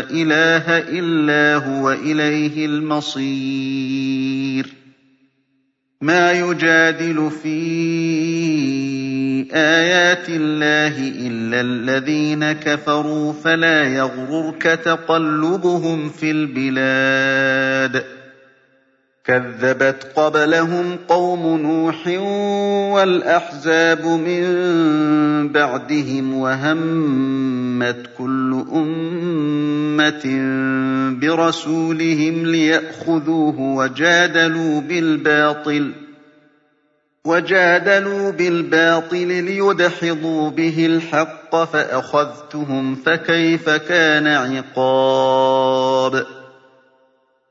إِلَٰهَ إِلَّا هُوَ إِلَيْهِ الْمَصِيرُ. مَا يُجَادِلُ فِي آيَاتِ اللَّهِ إِلَّا الَّذِينَ كَفَرُوا فَلَا يَغْرُرْكَ تَقَلُّبُهُمْ فِي الْبِلَادِ. كَذَّبَتْ قَبْلَهُمْ قَوْمُ نُوحٍ وَالْأَحْزَابُ مِن بَعْدِهِمْ وَهَمَّتْ كُلُّ أُمَّةٍ بِرَسُولِهِمْ لِيَأْخُذُوهُ وَجَادَلُوا بِالْبَاطِلِ لِيُدْحِضُوا بِهِ الْحَقَّ فَأَخَذْتُهُمْ فَكَيْفَ كَانَ عِقَابِ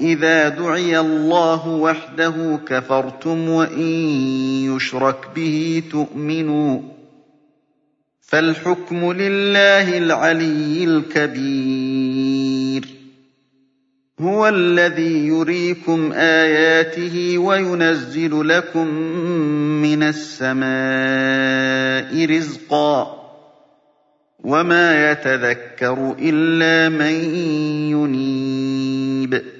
إِذَا دُعِيَ اللَّهُ وَحْدَهُ كَفَرْتُمْ وَإِن يُشْرَكْ بِهِ تُؤْمِنُوا ۚ فَالْحُكْمُ لِلَّهِ الْعَلِيِّ الْكَبِيرِ. هُوَ الَّذِي يُرِيكُمْ آيَاتِهِ وَيُنَزِّلُ لَكُم مِّنَ السَّمَاءِ رِزْقًا ۚ وَمَا يَتَذَكَّرُ إِلَّا مَن يُنِيبُ.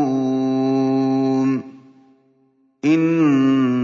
ۚ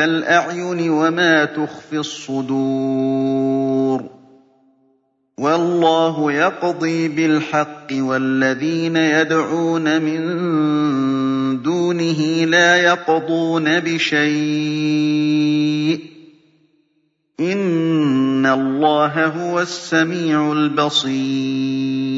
الْأَعْيُنِ وَمَا تُخْفِي الصُّدُورُ وَاللَّهُ يَقْضِي بِالْحَقِّ وَالَّذِينَ يَدْعُونَ مِن دُونِهِ لَا يَقْضُونَ بِشَيْءٍ ۗ إِنَّ اللَّهَ هُوَ السَّمِيعُ الْبَصِيرُ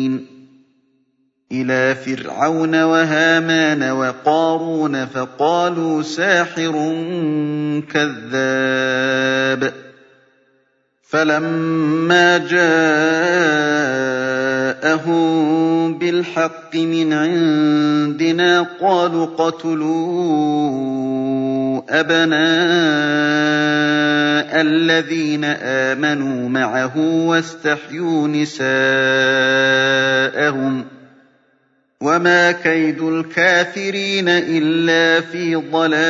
إِلَىٰ فِرْعَوْنَ وَهَامَانَ وَقَارُونَ فَقَالُوا سَاحِرٌ كَذَّابٌ. فَلَمَّا جَاءَهُم بِالْحَقِّ مِنْ عِندِنَا قَالُوا اقْتُلُوا أَبْنَاءَ الَّذِينَ آمَنُوا مَعَهُ وَاسْتَحْيُوا نِسَاءَهُمْ ۚ. وَمَا كَيْدُ الْكَافِرِينَ إِلَّا فِي ضَلَالٍ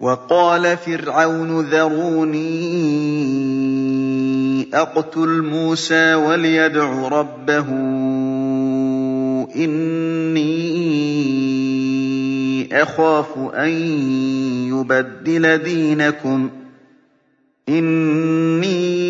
وَقَالَ فِرْعَوْنُ ذَرُونِي أَقْتُلْ مُوسَىٰ وَلْيَدْعُ رَبَّهُ إِنِّي أَخَافُ أَن يُبَدِّلَ دِينَكُمْ إِنِّي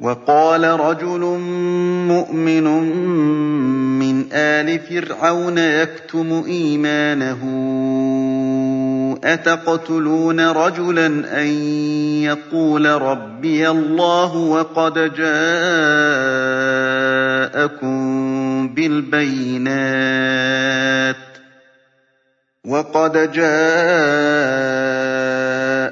وَقَالَ رَجُلٌ مُّؤْمِنٌ مِّنْ آلِ فِرْعَوْنَ يَكْتُمُ إِيمَانَهُ أَتَقْتُلُونَ رَجُلًا أَن يَقُولَ رَبِّيَ اللَّهُ وَقَدْ جَاءَكُم بِالْبَيِّنَاتِ وَقَدْ جَاءَكُم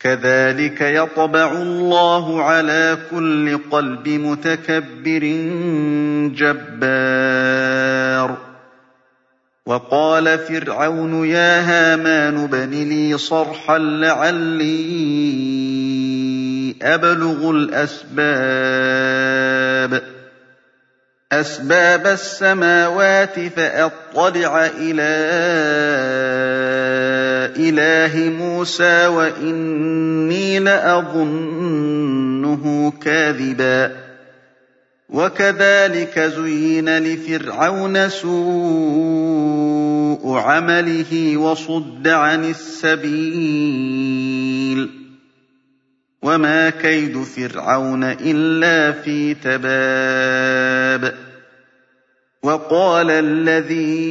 كَذَٰلِكَ يَطْبَعُ اللَّهُ عَلَىٰ كُلِّ قَلْبِ مُتَكَبِّرٍ جَبَّارٍ. وَقَالَ فِرْعَوْنُ يَا هَامَانُ ابْنِ لِي صَرْحًا لَّعَلِّي أَبْلُغُ الْأَسْبَابَ. أَسْبَابَ السَّمَاوَاتِ فَأَطَّلِعَ إِلَىٰ إِلَٰهِ مُوسَىٰ وَإِنِّي لَأَظُنُّهُ كَاذِبًا وَكَذَٰلِكَ زُيِّنَ لِفِرْعَوْنَ سُوءُ عَمَلِهِ وَصُدَّ عَنِ السَّبِيلِ ۚ وَمَا كَيْدُ فِرْعَوْنَ إِلَّا فِي تَبَابٍ وَقَالَ الَّذِي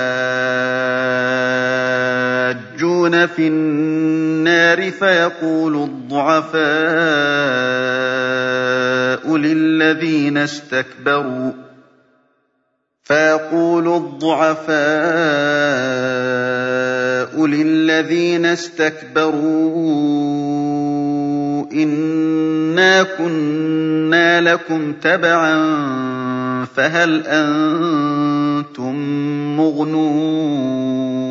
يَتَحَاجُّونَ فِي النَّارِ فَيَقُولُ الضُّعَفَاءُ لِلَّذِينَ اسْتَكْبَرُوا فيقول الضعفاء للذين استكبروا إنا كنا لكم تبعا فهل أنتم مغنون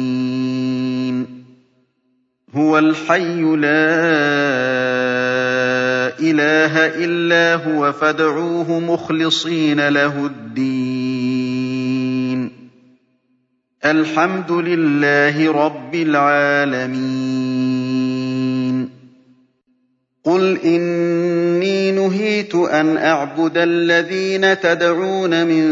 هُوَ الْحَيُّ لَا إِلَٰهَ إِلَّا هُوَ فَادْعُوهُ مُخْلِصِينَ لَهُ الدِّينَ. الْحَمْدُ لِلَّهِ رَبِّ الْعَالَمِينَ. قُلْ إِنِّي نُهِيتُ أَنْ أَعْبُدَ الَّذِينَ تَدْعُونَ مِن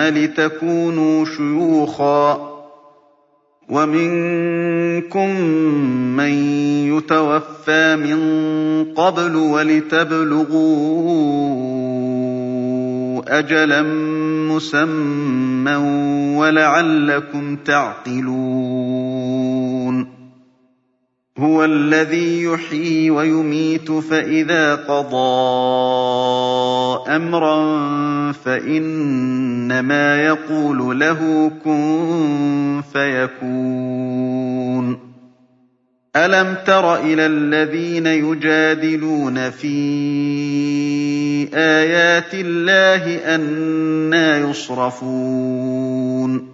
لِتَكُونُوا شُيُوخًا ۚ وَمِنكُم مَّن يُتَوَفَّىٰ مِن قَبْلُ وَلِتَبْلُغُوا أَجَلًا مُّسَمًّى وَلَعَلَّكُمْ تَعْقِلُونَ هُوَ الَّذِي يُحْيِي وَيُمِيتُ فَإِذَا قَضَىٰ أَمْرًا فَإِنَّمَا يَقُولُ لَهُ كُن فَيَكُونُ. أَلَمْ تَرَ إِلَى الَّذِينَ يُجَادِلُونَ فِي آيَاتِ اللَّهِ أَنَّىٰ يُصْرَفُونَ؟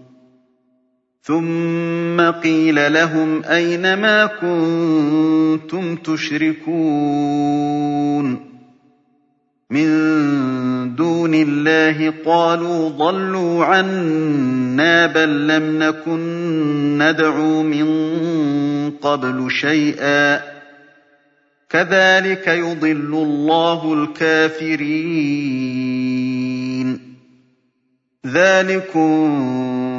ثُمَّ قِيلَ لَهُمْ أَيْنَ مَا كُنتُمْ تُشْرِكُونَ مِن دُونِ اللَّهِ قَالُوا ضَلُّوا عَنَّا بَل لَّمْ نَكُن نَّدْعُو مِن قَبْلُ شَيْئًا ۚ كَذَٰلِكَ يُضِلُّ اللَّهُ الْكَافِرِينَ. ذَٰلِكُم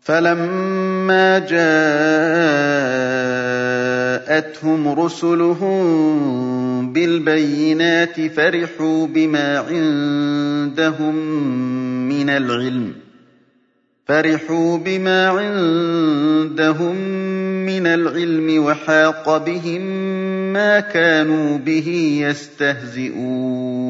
فَلَمَّا جَاءَتْهُمْ رُسُلُهُم بِالْبَيِّنَاتِ فَرِحُوا بِمَا عِندَهُم مِّنَ الْعِلْمِ. وَحَاقَ بِهِم مَّا كَانُوا بِهِ يَسْتَهْزِئُونَ.